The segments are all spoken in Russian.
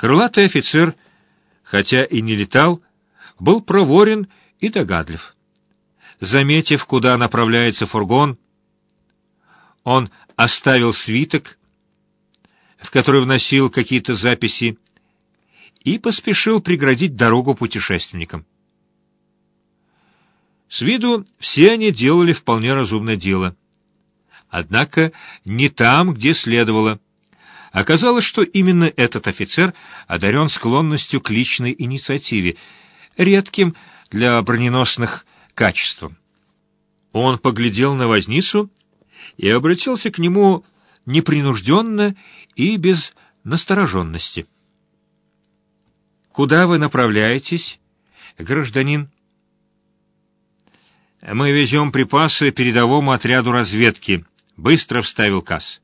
Крылатый офицер, хотя и не летал, был проворен и догадлив. Заметив, куда направляется фургон, он оставил свиток, в который вносил какие-то записи, и поспешил преградить дорогу путешественникам. С виду все они делали вполне разумное дело. Однако не там, где следовало. Оказалось, что именно этот офицер одарен склонностью к личной инициативе, редким для броненосных качеством. Он поглядел на возницу и обратился к нему непринужденно и без настороженности. «Куда вы направляетесь, гражданин?» «Мы везем припасы передовому отряду разведки», — быстро вставил Касс.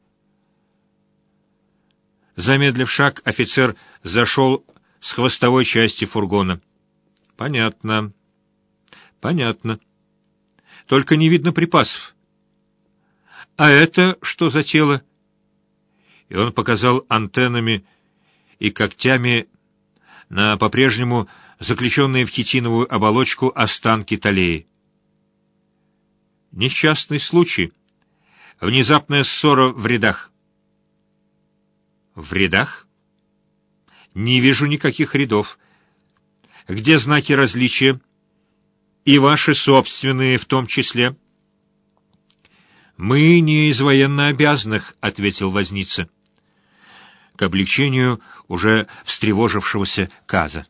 Замедлив шаг, офицер зашел с хвостовой части фургона. «Понятно. Понятно. Только не видно припасов. А это что за тело?» И он показал антеннами и когтями на по-прежнему заключенные в хитиновую оболочку останки талеи. Несчастный случай. Внезапная ссора в рядах. В рядах? Не вижу никаких рядов. Где знаки различия? И ваши собственные в том числе. Мы не из военнообязанных, — ответил возница. К облегчению уже встревожившегося Каза.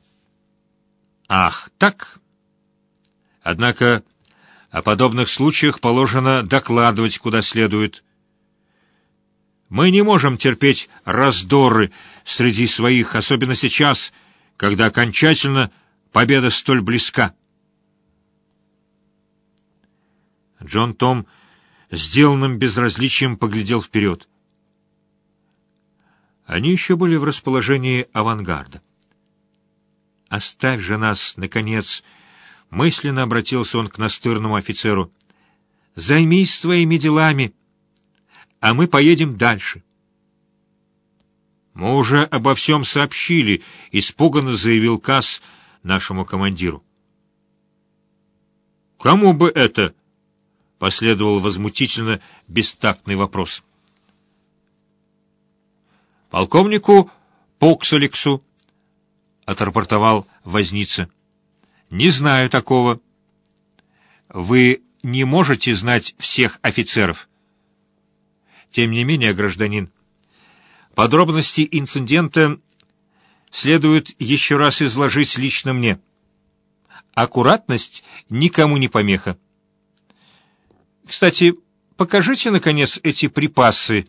Ах, так? Однако о подобных случаях положено докладывать куда следует. Мы не можем терпеть раздоры среди своих, особенно сейчас, когда окончательно победа столь близка. Джон Том сделанным безразличием поглядел вперед. Они еще были в расположении авангарда. «Оставь же нас, наконец!» Мысленно обратился он к настырному офицеру. «Займись своими делами, а мы поедем дальше». «Мы уже обо всем сообщили», — испуганно заявил Касс нашему командиру. «Кому бы это?» — последовал возмутительно бестактный вопрос. «Полковнику Поксалексу», — отрапортовал возница. Не знаю такого. Вы не можете знать всех офицеров. Тем не менее, гражданин, подробности инцидента следует еще раз изложить лично мне. Аккуратность никому не помеха. Кстати, покажите, наконец, эти припасы,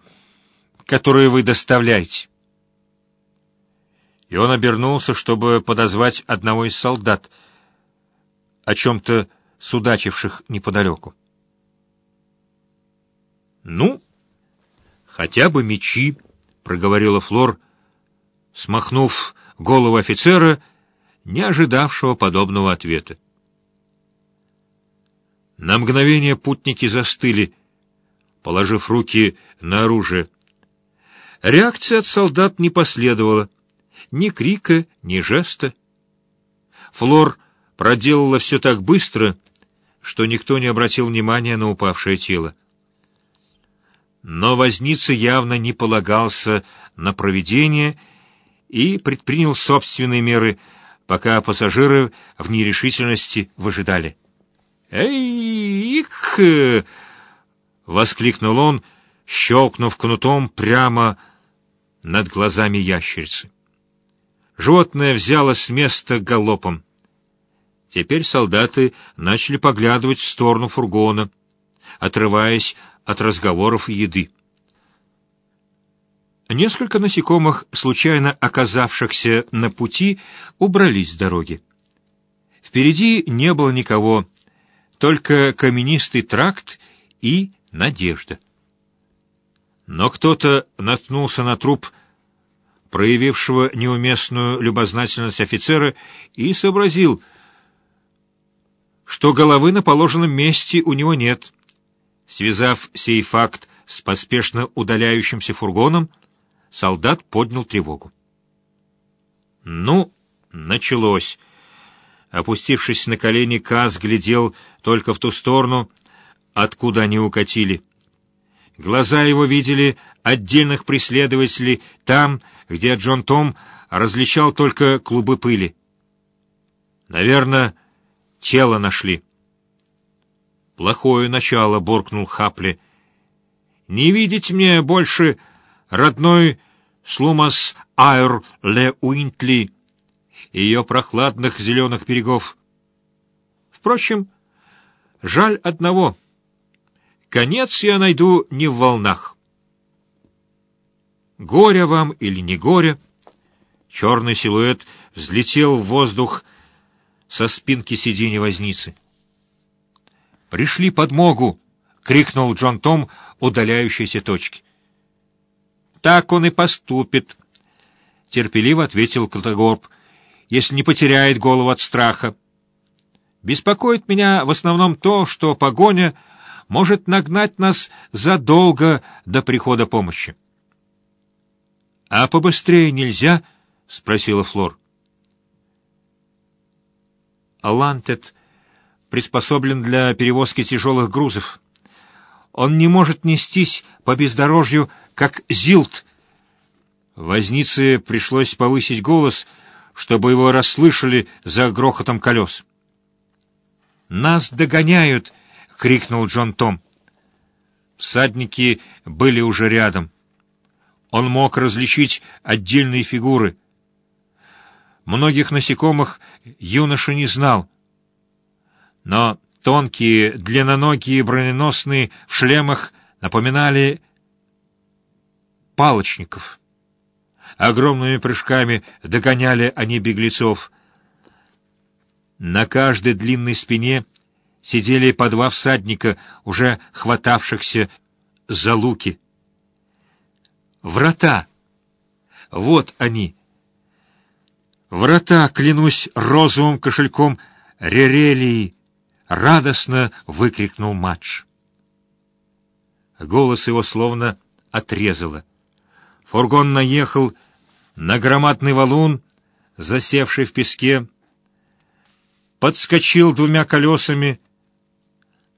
которые вы доставляете. И он обернулся, чтобы подозвать одного из солдат — о чем-то судачивших неподалеку. «Ну, хотя бы мечи», — проговорила Флор, смахнув голову офицера, не ожидавшего подобного ответа. На мгновение путники застыли, положив руки на оружие. Реакция от солдат не последовала, ни крика, ни жеста. Флор проделала все так быстро, что никто не обратил внимания на упавшее тело. Но возница явно не полагался на проведение и предпринял собственные меры, пока пассажиры в нерешительности выжидали. «Эй, их!» — воскликнул он, щелкнув кнутом прямо над глазами ящерицы. Животное взяло с места галопом. Теперь солдаты начали поглядывать в сторону фургона, отрываясь от разговоров и еды. Несколько насекомых, случайно оказавшихся на пути, убрались с дороги. Впереди не было никого, только каменистый тракт и надежда. Но кто-то наткнулся на труп, проявившего неуместную любознательность офицера, и сообразил — что головы на положенном месте у него нет. Связав сей факт с поспешно удаляющимся фургоном, солдат поднял тревогу. Ну, началось. Опустившись на колени, Каз глядел только в ту сторону, откуда они укатили. Глаза его видели отдельных преследователей там, где Джон Том различал только клубы пыли. Наверное, тело нашли. Плохое начало, буркнул Хапли. Не видеть мне больше родной Слумас Айр Ле Уинтли и ее прохладных зеленых берегов. Впрочем, жаль одного. Конец я найду не в волнах. Горе вам или не горе, черный силуэт взлетел в воздух со спинки сиденья возницы. «Пришли подмогу!» — крикнул Джон Том удаляющейся точки. «Так он и поступит», — терпеливо ответил Клотогорб, «если не потеряет голову от страха. Беспокоит меня в основном то, что погоня может нагнать нас задолго до прихода помощи». «А побыстрее нельзя?» — спросила Флор. Лантет приспособлен для перевозки тяжелых грузов. Он не может нестись по бездорожью, как зилт. Вознице пришлось повысить голос, чтобы его расслышали за грохотом колес. «Нас догоняют!» — крикнул Джон Том. Всадники были уже рядом. Он мог различить отдельные фигуры. Многих насекомых юноша не знал. Но тонкие, длинноногие броненосные в шлемах напоминали палочников. Огромными прыжками догоняли они беглецов. На каждой длинной спине сидели по два всадника, уже хватавшихся за луки. Врата! Вот они! Врата, клянусь розовым кошельком Ререлии! Радостно выкрикнул матч. Голос его словно отрезало. Фургон наехал на громадный валун, засевший в песке, подскочил двумя колесами,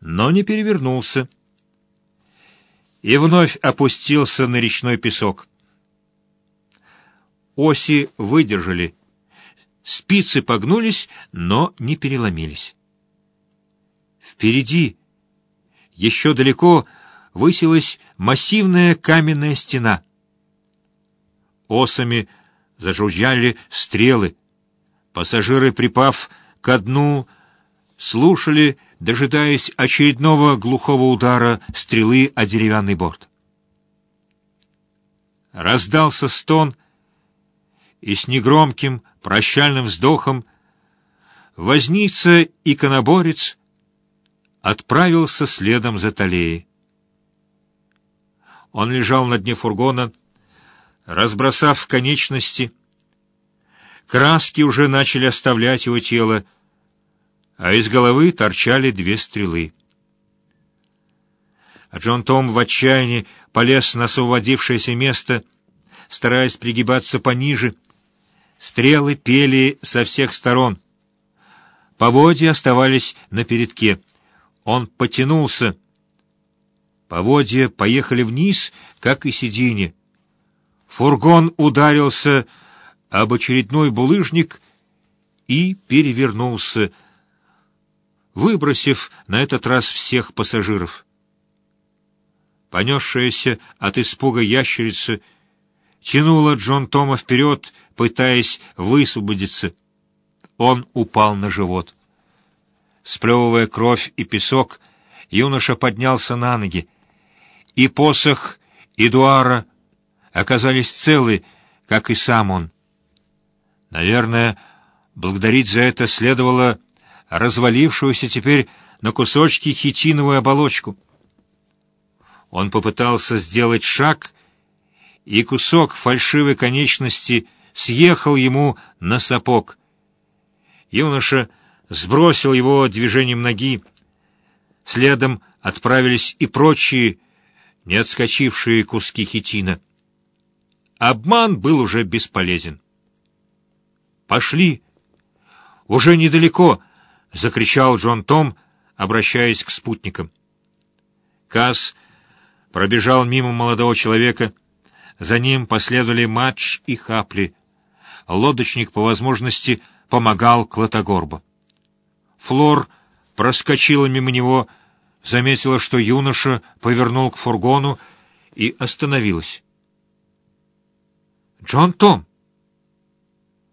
но не перевернулся, и вновь опустился на речной песок. Оси выдержали, спицы погнулись, но не переломились. Впереди, еще далеко, высилась массивная каменная стена. Осами зажужжали стрелы. Пассажиры, припав ко дну, слушали, дожидаясь очередного глухого удара стрелы о деревянный борт. Раздался стон, и с негромким прощальным вздохом возница и коноборец отправился следом за Талеей. Он лежал на дне фургона, разбросав конечности. Краски уже начали оставлять его тело, а из головы торчали две стрелы. А Джон Том в отчаянии полез на освободившееся место, стараясь пригибаться пониже. Стрелы пели со всех сторон. Поводья оставались на передке. Он потянулся. Поводья поехали вниз, как и сиденье. Фургон ударился об очередной булыжник и перевернулся, выбросив на этот раз всех пассажиров. Понесшаяся от испуга ящерица тянула Джон Тома вперед, пытаясь высвободиться. Он упал на живот. Сплевывая кровь и песок, юноша поднялся на ноги, и посох Эдуара оказались целы, как и сам он. Наверное, благодарить за это следовало развалившуюся теперь на кусочки хитиновую оболочку. Он попытался сделать шаг, и кусок фальшивой конечности съехал ему на сапог. Юноша сбросил его движением ноги. Следом отправились и прочие, не отскочившие куски хитина. Обман был уже бесполезен. «Пошли!» «Уже недалеко!» — закричал Джон Том, обращаясь к спутникам. Касс пробежал мимо молодого человека. За ним последовали Матч и Хапли. Лодочник, по возможности, помогал Клотогорбу. Флор проскочила мимо него, заметила, что юноша повернул к фургону и остановилась. «Джон Том!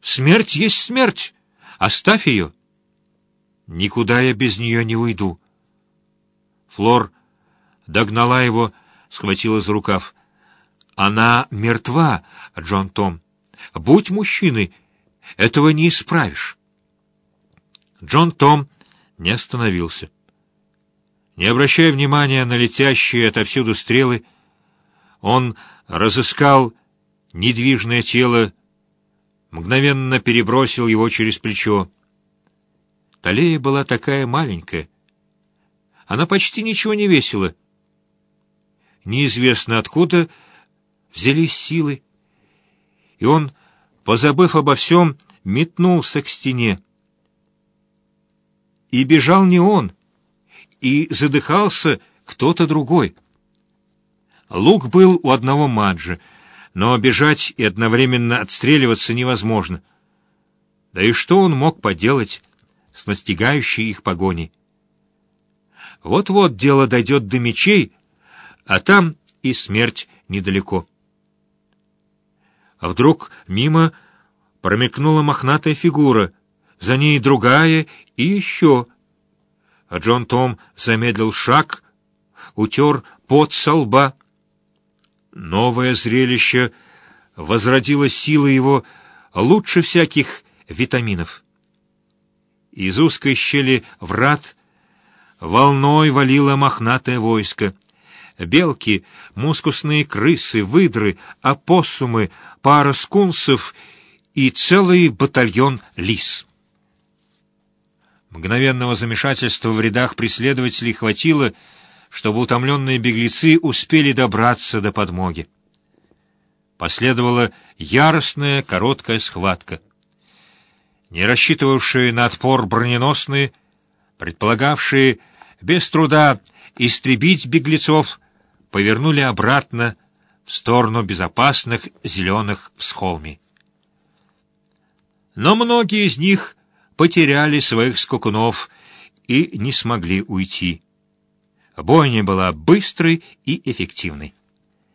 Смерть есть смерть! Оставь ее!» «Никуда я без нее не уйду!» Флор догнала его, схватила за рукав. «Она мертва, Джон Том. Будь мужчиной, этого не исправишь». Джон Том не остановился. Не обращая внимания на летящие отовсюду стрелы, он разыскал недвижное тело, мгновенно перебросил его через плечо. Талея была такая маленькая. Она почти ничего не весила. Неизвестно откуда взялись силы, и он, позабыв обо всем, метнулся к стене. И бежал не он, и задыхался кто-то другой. Лук был у одного маджа, но бежать и одновременно отстреливаться невозможно. Да и что он мог поделать с настигающей их погоней? Вот-вот дело дойдет до мечей, а там и смерть недалеко. А вдруг мимо промелькнула мохнатая фигура, за ней другая и еще. А Джон Том замедлил шаг, утер пот со лба. Новое зрелище возродило силы его лучше всяких витаминов. Из узкой щели врат волной валило мохнатое войско. Белки, мускусные крысы, выдры, опоссумы, пара скунсов и целый батальон лис. Мгновенного замешательства в рядах преследователей хватило, чтобы утомленные беглецы успели добраться до подмоги. Последовала яростная короткая схватка. Не рассчитывавшие на отпор броненосные, предполагавшие без труда истребить беглецов, повернули обратно в сторону безопасных зеленых всхолмий. Но многие из них потеряли своих скакунов и не смогли уйти. Бойня была быстрой и эффективной.